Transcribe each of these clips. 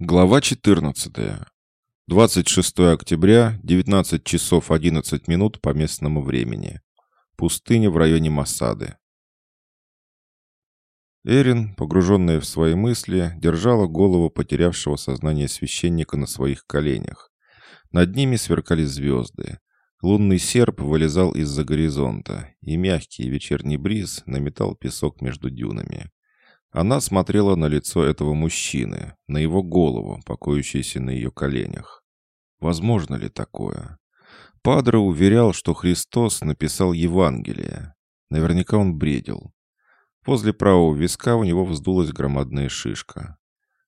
Глава 14. 26 октября, 19 часов 11 минут по местному времени. Пустыня в районе Масады. Эрин, погруженная в свои мысли, держала голову потерявшего сознание священника на своих коленях. Над ними сверкали звезды. Лунный серп вылезал из-за горизонта, и мягкий вечерний бриз наметал песок между дюнами. Она смотрела на лицо этого мужчины, на его голову, покоящуюся на ее коленях. Возможно ли такое? Падре уверял, что Христос написал Евангелие. Наверняка он бредил. Возле правого виска у него вздулась громадная шишка.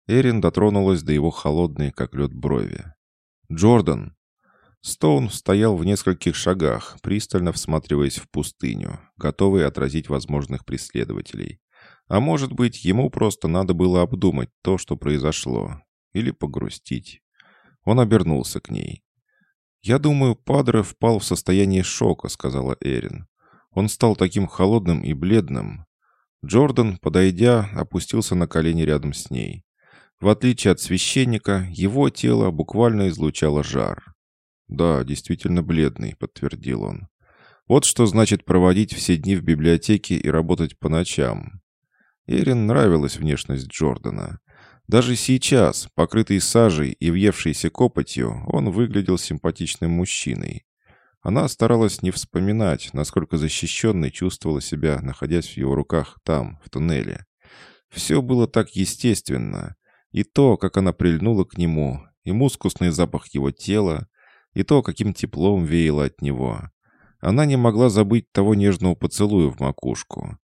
Эрин дотронулась до его холодной, как лед, брови. «Джордан!» Стоун стоял в нескольких шагах, пристально всматриваясь в пустыню, готовый отразить возможных преследователей. А может быть, ему просто надо было обдумать то, что произошло. Или погрустить. Он обернулся к ней. «Я думаю, Падре впал в состояние шока», — сказала Эрин. Он стал таким холодным и бледным. Джордан, подойдя, опустился на колени рядом с ней. В отличие от священника, его тело буквально излучало жар. «Да, действительно бледный», — подтвердил он. «Вот что значит проводить все дни в библиотеке и работать по ночам. Эрин нравилась внешность Джордана. Даже сейчас, покрытый сажей и въевшийся копотью, он выглядел симпатичным мужчиной. Она старалась не вспоминать, насколько защищенной чувствовала себя, находясь в его руках там, в туннеле. Все было так естественно. И то, как она прильнула к нему, и мускусный запах его тела, и то, каким теплом веяло от него. Она не могла забыть того нежного поцелуя в макушку.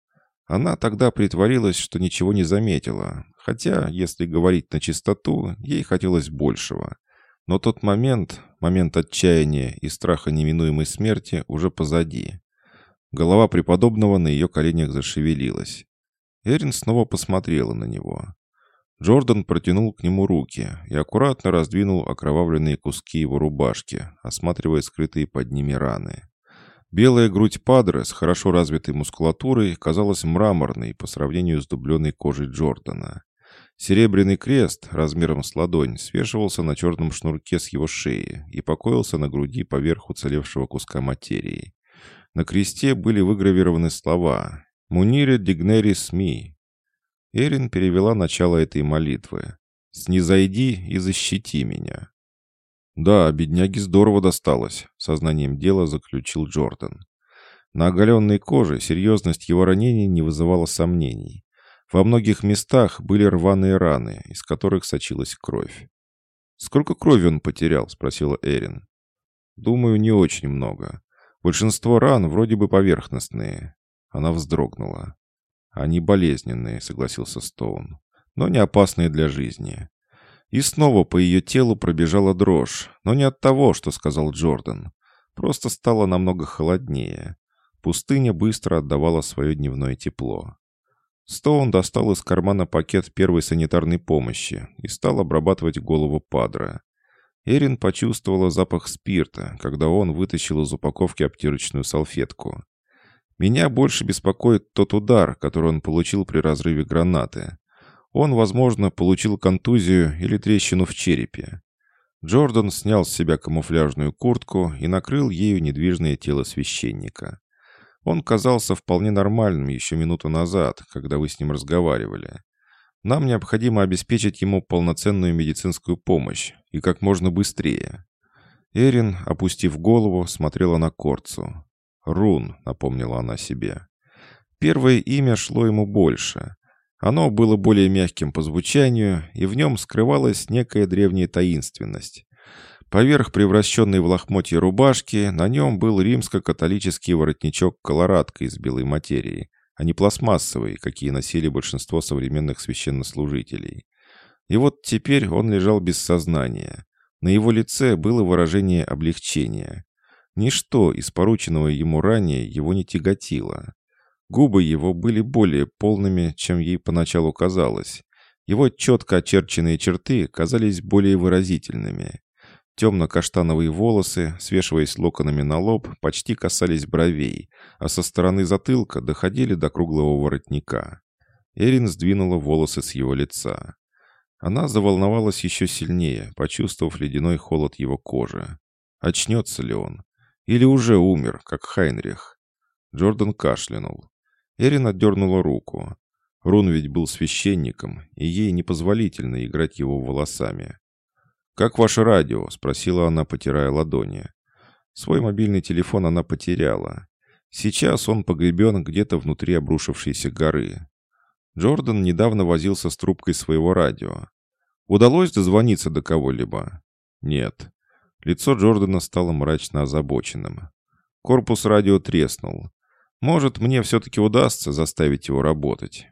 Она тогда притворилась, что ничего не заметила, хотя, если говорить на чистоту, ей хотелось большего. Но тот момент, момент отчаяния и страха неминуемой смерти уже позади. Голова преподобного на ее коленях зашевелилась. Эрин снова посмотрела на него. Джордан протянул к нему руки и аккуратно раздвинул окровавленные куски его рубашки, осматривая скрытые под ними раны. Белая грудь Падре с хорошо развитой мускулатурой казалась мраморной по сравнению с дубленой кожей Джордана. Серебряный крест размером с ладонь свешивался на черном шнурке с его шеи и покоился на груди поверх уцелевшего куска материи. На кресте были выгравированы слова «Мунире дигнерис ми». Эрин перевела начало этой молитвы «Снизойди и защити меня». «Да, бедняге здорово досталось», — сознанием дела заключил Джордан. На оголенной коже серьезность его ранений не вызывала сомнений. Во многих местах были рваные раны, из которых сочилась кровь. «Сколько крови он потерял?» — спросила Эрин. «Думаю, не очень много. Большинство ран вроде бы поверхностные». Она вздрогнула. «Они болезненные», — согласился Стоун, «но не опасные для жизни. И снова по ее телу пробежала дрожь, но не от того, что сказал Джордан. Просто стало намного холоднее. Пустыня быстро отдавала свое дневное тепло. Стоун достал из кармана пакет первой санитарной помощи и стал обрабатывать голову Падре. Эрин почувствовала запах спирта, когда он вытащил из упаковки обтирочную салфетку. «Меня больше беспокоит тот удар, который он получил при разрыве гранаты. Он, возможно, получил контузию или трещину в черепе. Джордан снял с себя камуфляжную куртку и накрыл ею недвижное тело священника. Он казался вполне нормальным еще минуту назад, когда вы с ним разговаривали. Нам необходимо обеспечить ему полноценную медицинскую помощь, и как можно быстрее. Эрин, опустив голову, смотрела на Корцу. «Рун», — напомнила она себе. Первое имя шло ему больше. Оно было более мягким по звучанию, и в нем скрывалась некая древняя таинственность. Поверх превращенной в лохмотье рубашки на нем был римско-католический воротничок-колорадка из белой материи, а не пластмассовый, какие носили большинство современных священнослужителей. И вот теперь он лежал без сознания. На его лице было выражение облегчения. Ничто из порученного ему ранее его не тяготило. Губы его были более полными, чем ей поначалу казалось. Его четко очерченные черты казались более выразительными. Темно-каштановые волосы, свешиваясь локонами на лоб, почти касались бровей, а со стороны затылка доходили до круглого воротника. Эрин сдвинула волосы с его лица. Она заволновалась еще сильнее, почувствовав ледяной холод его кожи. Очнется ли он? Или уже умер, как Хайнрих? Джордан кашлянул. Эрин отдернула руку. Рун ведь был священником, и ей непозволительно играть его волосами. «Как ваше радио?» — спросила она, потирая ладони. Свой мобильный телефон она потеряла. Сейчас он погребен где-то внутри обрушившейся горы. Джордан недавно возился с трубкой своего радио. Удалось дозвониться до кого-либо? Нет. Лицо Джордана стало мрачно озабоченным. Корпус радио треснул. Может, мне все-таки удастся заставить его работать.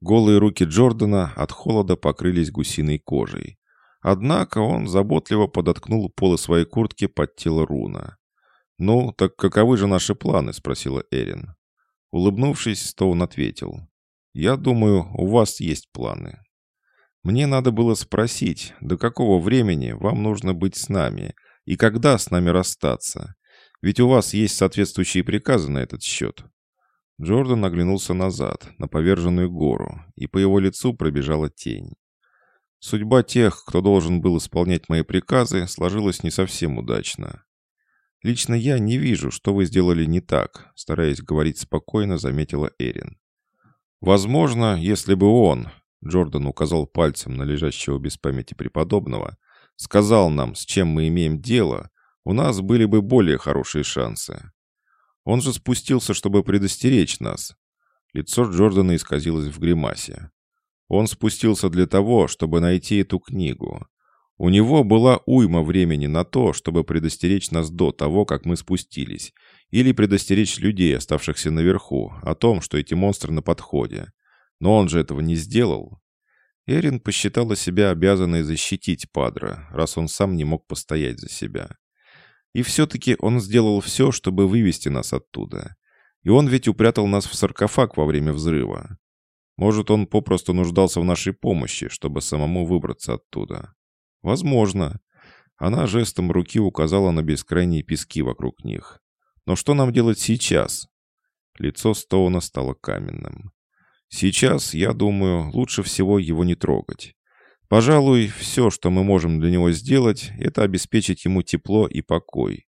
Голые руки Джордана от холода покрылись гусиной кожей. Однако он заботливо подоткнул полы своей куртки под тело Руна. «Ну, так каковы же наши планы?» — спросила Эрин. Улыбнувшись, Стоун ответил. «Я думаю, у вас есть планы». Мне надо было спросить, до какого времени вам нужно быть с нами и когда с нами расстаться. Ведь у вас есть соответствующие приказы на этот счет». Джордан оглянулся назад, на поверженную гору, и по его лицу пробежала тень. Судьба тех, кто должен был исполнять мои приказы, сложилась не совсем удачно. Лично я не вижу, что вы сделали не так, стараясь говорить спокойно, заметила Эрин. Возможно, если бы он, Джордан указал пальцем на лежащего без памяти преподобного, сказал нам, с чем мы имеем дело, у нас были бы более хорошие шансы. Он же спустился, чтобы предостеречь нас. Лицо Джордана исказилось в гримасе. Он спустился для того, чтобы найти эту книгу. У него была уйма времени на то, чтобы предостеречь нас до того, как мы спустились, или предостеречь людей, оставшихся наверху, о том, что эти монстры на подходе. Но он же этого не сделал. Эрин посчитала себя обязанной защитить Падра, раз он сам не мог постоять за себя. И все-таки он сделал все, чтобы вывести нас оттуда. И он ведь упрятал нас в саркофаг во время взрыва. Может, он попросту нуждался в нашей помощи, чтобы самому выбраться оттуда. Возможно. Она жестом руки указала на бескрайние пески вокруг них. Но что нам делать сейчас? Лицо Стоуна стало каменным. Сейчас, я думаю, лучше всего его не трогать. Пожалуй, все, что мы можем для него сделать, это обеспечить ему тепло и покой.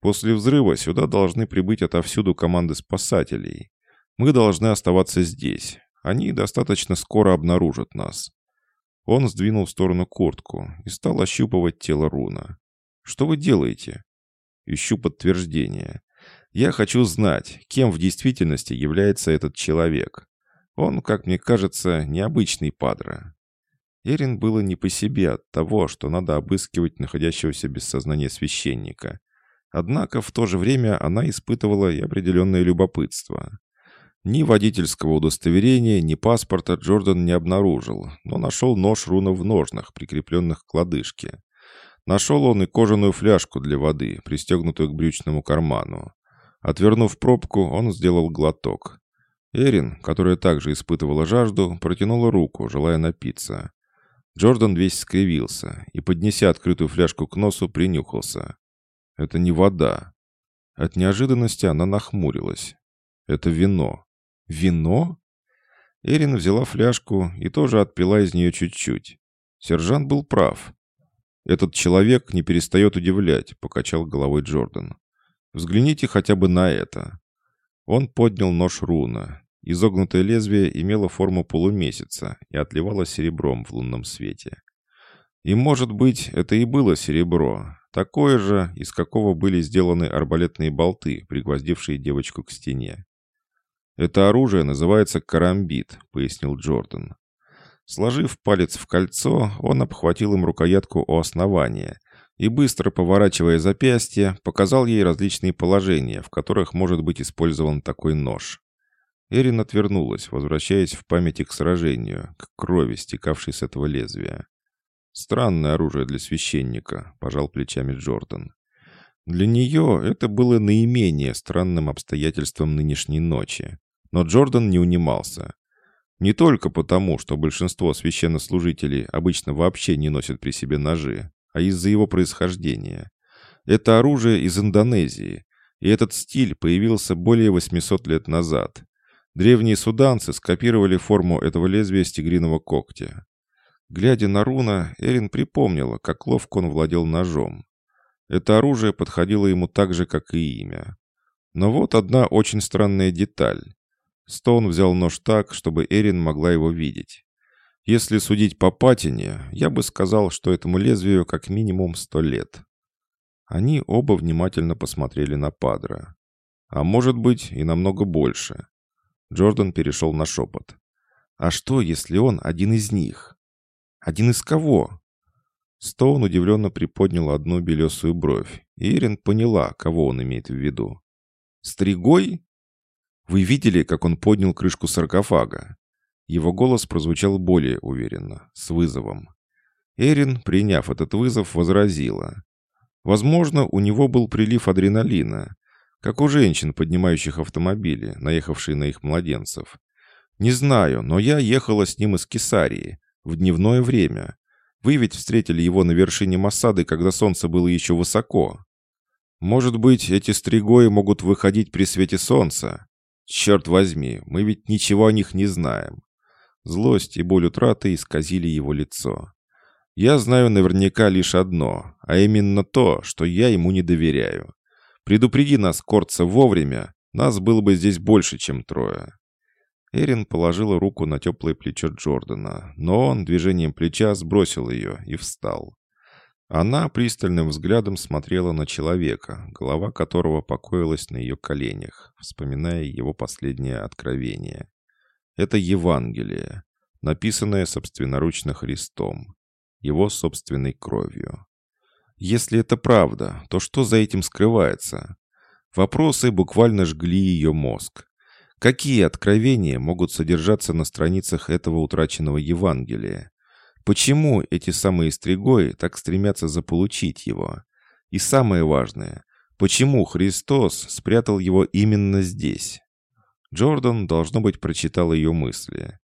После взрыва сюда должны прибыть отовсюду команды спасателей. Мы должны оставаться здесь, они достаточно скоро обнаружат нас. Он сдвинул в сторону куртку и стал ощупывать тело Руна. «Что вы делаете?» «Ищу подтверждение. Я хочу знать, кем в действительности является этот человек. Он, как мне кажется, необычный падра». Эрин было не по себе от того, что надо обыскивать находящегося без сознания священника. Однако в то же время она испытывала и определенное любопытство. Ни водительского удостоверения, ни паспорта Джордан не обнаружил, но нашел нож руна в ножнах, прикрепленных к лодыжке. Нашел он и кожаную фляжку для воды, пристегнутую к брючному карману. Отвернув пробку, он сделал глоток. Эрин, которая также испытывала жажду, протянула руку, желая напиться. Джордан весь скривился и, поднеся открытую фляжку к носу, принюхался. «Это не вода». От неожиданности она нахмурилась. «Это вино». «Вино?» Эрин взяла фляжку и тоже отпила из нее чуть-чуть. Сержант был прав. «Этот человек не перестает удивлять», — покачал головой Джордан. «Взгляните хотя бы на это». Он поднял нож руна. Изогнутое лезвие имело форму полумесяца и отливало серебром в лунном свете. И, может быть, это и было серебро, такое же, из какого были сделаны арбалетные болты, пригвоздившие девочку к стене. «Это оружие называется карамбит», — пояснил Джордан. Сложив палец в кольцо, он обхватил им рукоятку у основания и, быстро поворачивая запястье, показал ей различные положения, в которых может быть использован такой нож. Эрин отвернулась, возвращаясь в памяти к сражению, к крови, стекавшей с этого лезвия. «Странное оружие для священника», — пожал плечами Джордан. Для нее это было наименее странным обстоятельством нынешней ночи. Но Джордан не унимался. Не только потому, что большинство священнослужителей обычно вообще не носят при себе ножи, а из-за его происхождения. Это оружие из Индонезии, и этот стиль появился более 800 лет назад. Древние суданцы скопировали форму этого лезвия с тигриного когтя. Глядя на Руна, Эрин припомнила, как ловко он владел ножом. Это оружие подходило ему так же, как и имя. Но вот одна очень странная деталь. Стоун взял нож так, чтобы Эрин могла его видеть. Если судить по патине, я бы сказал, что этому лезвию как минимум сто лет. Они оба внимательно посмотрели на Падра. А может быть и намного больше. Джордан перешел на шепот. «А что, если он один из них?» «Один из кого?» Стоун удивленно приподнял одну белесую бровь, и Ирин поняла, кого он имеет в виду. «Стригой?» «Вы видели, как он поднял крышку саркофага?» Его голос прозвучал более уверенно, с вызовом. Эрин, приняв этот вызов, возразила. Возможно, у него был прилив адреналина, как у женщин, поднимающих автомобили, наехавшие на их младенцев. Не знаю, но я ехала с ним из Кесарии, в дневное время. Вы ведь встретили его на вершине Масады, когда солнце было еще высоко. Может быть, эти стригои могут выходить при свете солнца? Черт возьми, мы ведь ничего о них не знаем. Злость и боль утраты исказили его лицо. Я знаю наверняка лишь одно, а именно то, что я ему не доверяю. Предупреди нас, Корца, вовремя, нас было бы здесь больше, чем трое». Эрин положила руку на теплое плечо Джордана, но он движением плеча сбросил ее и встал. Она пристальным взглядом смотрела на человека, голова которого покоилась на ее коленях, вспоминая его последнее откровение. Это Евангелие, написанное собственноручно Христом, его собственной кровью. Если это правда, то что за этим скрывается? Вопросы буквально жгли ее мозг. Какие откровения могут содержаться на страницах этого утраченного Евангелия? Почему эти самые стригои так стремятся заполучить его? И самое важное, почему Христос спрятал его именно здесь? Джордан, должно быть, прочитал ее мысли.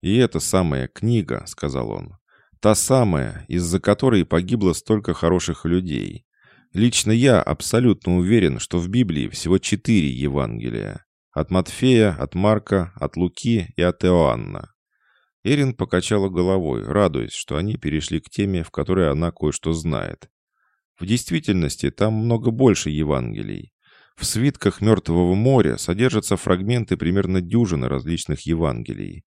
«И эта самая книга», — сказал он, — «та самая, из-за которой погибло столько хороших людей. Лично я абсолютно уверен, что в Библии всего четыре Евангелия. От Матфея, от Марка, от Луки и от Иоанна». Эрин покачала головой, радуясь, что они перешли к теме, в которой она кое-что знает. В действительности там много больше Евангелий. В свитках Мертвого моря содержатся фрагменты примерно дюжины различных Евангелий.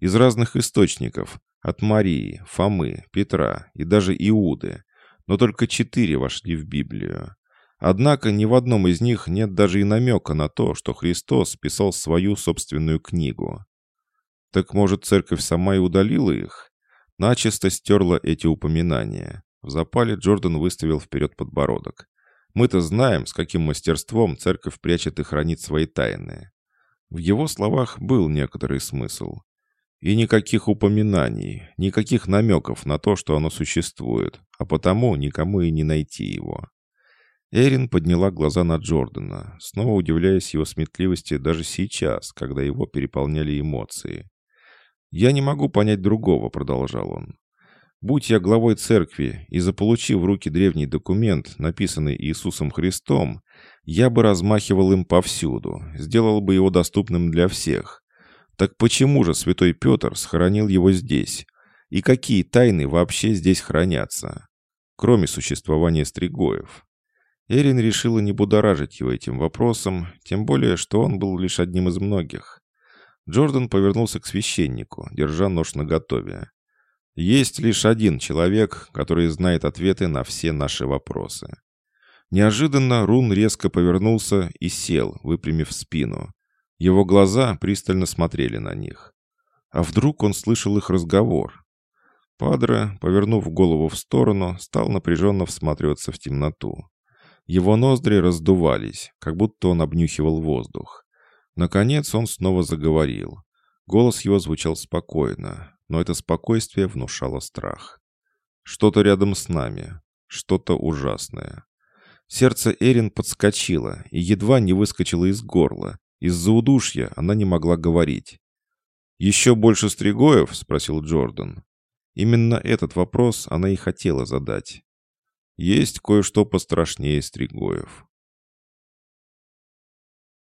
Из разных источников, от Марии, Фомы, Петра и даже Иуды, но только четыре вошли в Библию. Однако ни в одном из них нет даже и намека на то, что Христос писал свою собственную книгу. Так может, церковь сама и удалила их? Начисто стерла эти упоминания. В запале Джордан выставил вперед подбородок. Мы-то знаем, с каким мастерством церковь прячет и хранит свои тайны. В его словах был некоторый смысл. И никаких упоминаний, никаких намеков на то, что оно существует, а потому никому и не найти его. Эрин подняла глаза на Джордана, снова удивляясь его сметливости даже сейчас, когда его переполняли эмоции. «Я не могу понять другого», — продолжал он. Будь я главой церкви и заполучив в руки древний документ, написанный Иисусом Христом, я бы размахивал им повсюду, сделал бы его доступным для всех. Так почему же святой Петр схоронил его здесь? И какие тайны вообще здесь хранятся? Кроме существования стригоев. Эрин решила не будоражить его этим вопросом, тем более, что он был лишь одним из многих. Джордан повернулся к священнику, держа нож наготове. Есть лишь один человек, который знает ответы на все наши вопросы. Неожиданно Рун резко повернулся и сел, выпрямив спину. Его глаза пристально смотрели на них. А вдруг он слышал их разговор? Падре, повернув голову в сторону, стал напряженно всматриваться в темноту. Его ноздри раздувались, как будто он обнюхивал воздух. Наконец он снова заговорил. Голос его звучал спокойно, но это спокойствие внушало страх. Что-то рядом с нами, что-то ужасное. Сердце Эрин подскочило и едва не выскочило из горла. Из-за удушья она не могла говорить. «Еще больше стригоев?» — спросил Джордан. Именно этот вопрос она и хотела задать. «Есть кое-что пострашнее стригоев».